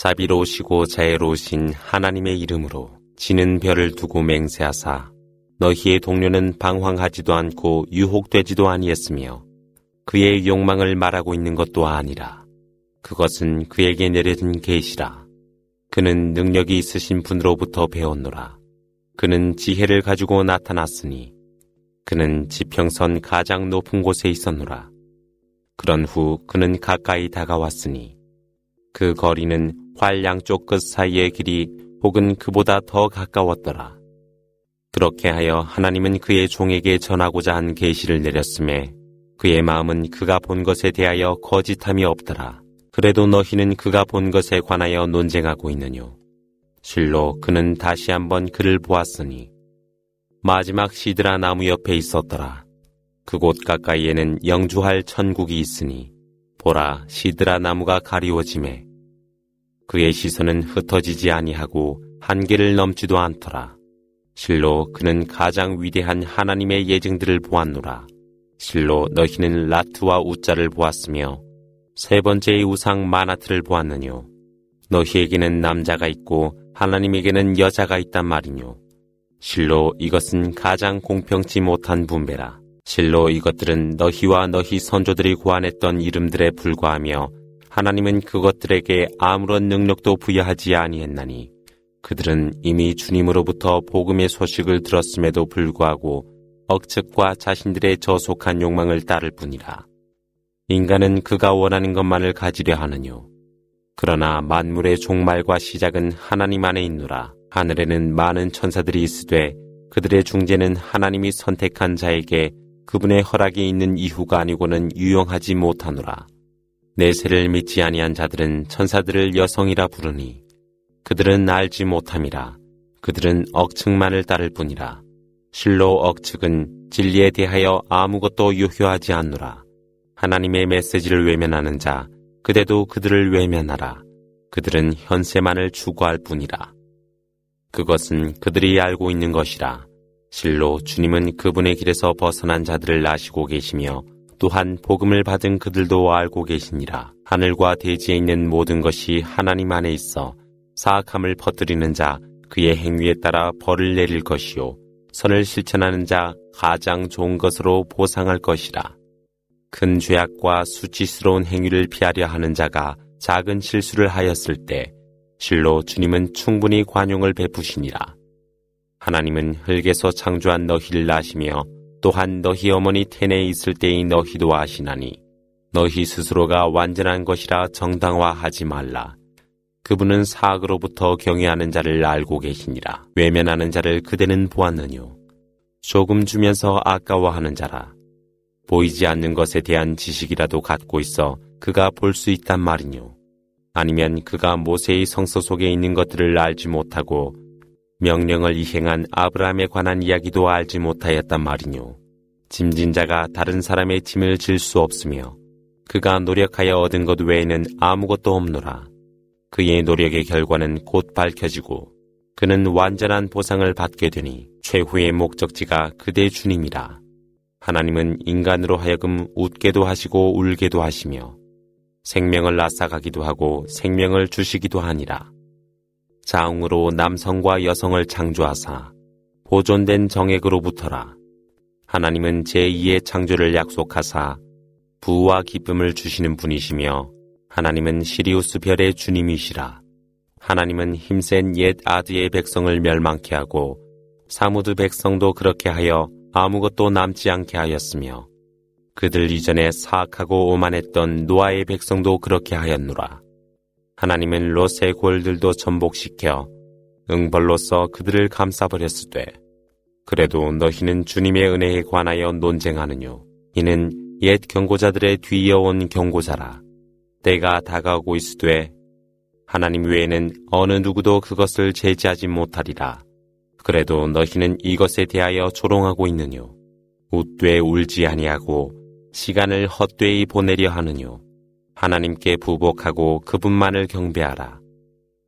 자비로우시고 자애로우신 하나님의 이름으로 지는 별을 두고 맹세하사 너희의 동료는 방황하지도 않고 유혹되지도 아니했으며 그의 욕망을 말하고 있는 것도 아니라 그것은 그에게 내려진 계시라. 그는 능력이 있으신 분으로부터 배웠노라. 그는 지혜를 가지고 나타났으니 그는 지평선 가장 높은 곳에 있었노라. 그런 후 그는 가까이 다가왔으니 그 거리는 활 양쪽 끝 사이의 길이 혹은 그보다 더 가까웠더라. 그렇게 하여 하나님은 그의 종에게 전하고자 한 계시를 내렸음에 그의 마음은 그가 본 것에 대하여 거짓함이 없더라. 그래도 너희는 그가 본 것에 관하여 논쟁하고 있느뇨. 실로 그는 다시 한번 그를 보았으니 마지막 시드라 나무 옆에 있었더라. 그곳 가까이에는 영주할 천국이 있으니 보라 시드라 나무가 가리워짐에 그의 시선은 흩어지지 아니하고 한계를 넘지도 않더라. 실로 그는 가장 위대한 하나님의 예증들을 보았노라. 실로 너희는 라트와 우자를 보았으며 세 번째의 우상 마나트를 보았느뇨. 너희에게는 남자가 있고 하나님에게는 여자가 있단 말이뇨. 실로 이것은 가장 공평치 못한 분배라. 실로 이것들은 너희와 너희 선조들이 고안했던 이름들에 불과하며 하나님은 그것들에게 아무런 능력도 부여하지 아니했나니 그들은 이미 주님으로부터 복음의 소식을 들었음에도 불구하고 억측과 자신들의 저속한 욕망을 따를 뿐이라. 인간은 그가 원하는 것만을 가지려 하느뇨. 그러나 만물의 종말과 시작은 하나님 안에 있노라. 하늘에는 많은 천사들이 있으되 그들의 중재는 하나님이 선택한 자에게 그분의 허락이 있는 이후가 아니고는 유용하지 못하노라. 내세를 믿지 아니한 자들은 천사들을 여성이라 부르니 그들은 알지 못함이라. 그들은 억측만을 따를 뿐이라. 실로 억측은 진리에 대하여 아무것도 유효하지 않노라. 하나님의 메시지를 외면하는 자 그대도 그들을 외면하라. 그들은 현세만을 추구할 뿐이라. 그것은 그들이 알고 있는 것이라. 실로 주님은 그분의 길에서 벗어난 자들을 아시고 계시며 또한 복음을 받은 그들도 알고 계시니라. 하늘과 대지에 있는 모든 것이 하나님 안에 있어 사악함을 퍼뜨리는 자 그의 행위에 따라 벌을 내릴 것이요. 선을 실천하는 자 가장 좋은 것으로 보상할 것이라. 큰 죄악과 수치스러운 행위를 피하려 하는 자가 작은 실수를 하였을 때 실로 주님은 충분히 관용을 베푸시니라. 하나님은 흙에서 창조한 너희를 나시며 또한 너희 어머니 텐에 있을 때의 너희도 아시나니 너희 스스로가 완전한 것이라 정당화하지 말라. 그분은 사악으로부터 경외하는 자를 알고 계시니라. 외면하는 자를 그대는 보았느뇨. 조금 주면서 아까워하는 자라. 보이지 않는 것에 대한 지식이라도 갖고 있어 그가 볼 수 있단 말이뇨. 아니면 그가 모세의 성서 속에 있는 것들을 알지 못하고 명령을 이행한 아브라함에 관한 이야기도 알지 못하였단 말이뇨. 짐진 자가 다른 사람의 짐을 질 수 없으며 그가 노력하여 얻은 것 외에는 아무것도 없노라. 그의 노력의 결과는 곧 밝혀지고 그는 완전한 보상을 받게 되니 최후의 목적지가 그대 주님이라. 하나님은 인간으로 하여금 웃게도 하시고 울게도 하시며 생명을 앗아가기도 하고 생명을 주시기도 하니라. 자웅으로 남성과 여성을 창조하사 보존된 정액으로부터라. 하나님은 제2의 창조를 약속하사 부와 기쁨을 주시는 분이시며 하나님은 시리우스 별의 주님이시라. 하나님은 힘센 옛 아드의 백성을 멸망케 하고 사무드 백성도 그렇게 하여 아무것도 남지 않게 하였으며 그들 이전에 사악하고 오만했던 노아의 백성도 그렇게 하였노라. 하나님은 롯의 골들도 전복시켜 응벌로서 그들을 감싸버렸을 때 그래도 너희는 주님의 은혜에 관하여 논쟁하느뇨. 이는 옛 경고자들의 뒤이어온 경고자라. 때가 다가오고 있으되 하나님 외에는 어느 누구도 그것을 제지하지 못하리라. 그래도 너희는 이것에 대하여 조롱하고 있느뇨. 웃되 울지 아니하고 시간을 헛되이 보내려 하느뇨. 하나님께 부복하고 그분만을 경배하라.